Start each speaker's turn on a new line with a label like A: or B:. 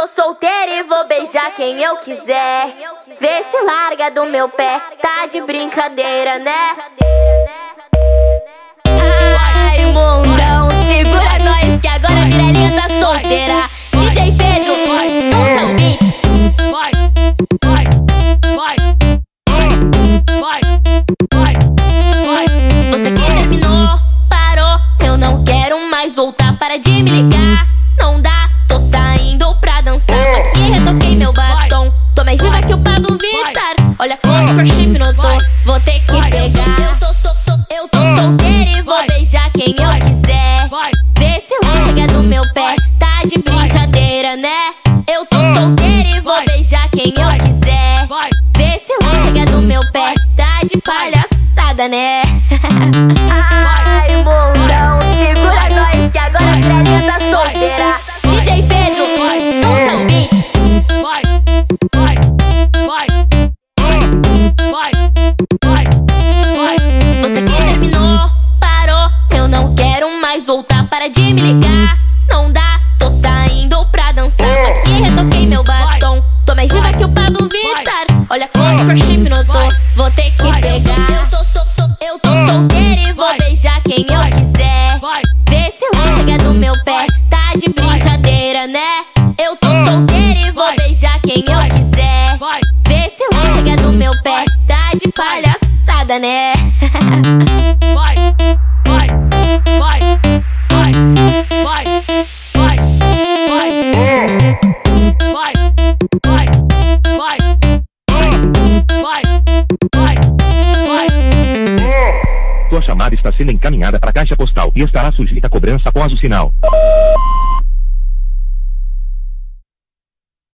A: tô solteira e vou beijar quem eu quiser. Vê se larga do meu pé, tá de brincadeira, né? Ai, mundão, segura nós que agora a Mirelinha tá solteira. DJ Pedro, solta o beat.
B: Vai, vai, vai, vai, vai, vai.
A: Você que terminou, parou. Eu não quero mais voltar, para de me ligar. Olha quanto worship no tom, vou ter que pegar. Eu tô, tô, tô, eu tô solteira e vou beijar quem eu quiser. Vê se larga do meu pé, tá de brincadeira, né? Eu tô solteira e vou beijar quem eu quiser. Vê se larga do meu pé, tá de palhaçada, né? Para de me ligar. Não dá, tô saindo pra dançar. Aqui retoquei meu batom. Tô mais diva que o Pablo Vittar. Olha quanto worship no tom, vou ter que pegar. Eu tô, tô, tô, eu tô solteira e vou beijar quem eu quiser. Vê se larga do meu pé, tá de brincadeira, né? Eu tô solteira e vou beijar quem eu quiser. Vê se larga do meu pé, tá de palhaçada, né?
C: Chamada está sendo encaminhada para a caixa postal e estará sujeita a cobrança após o sinal.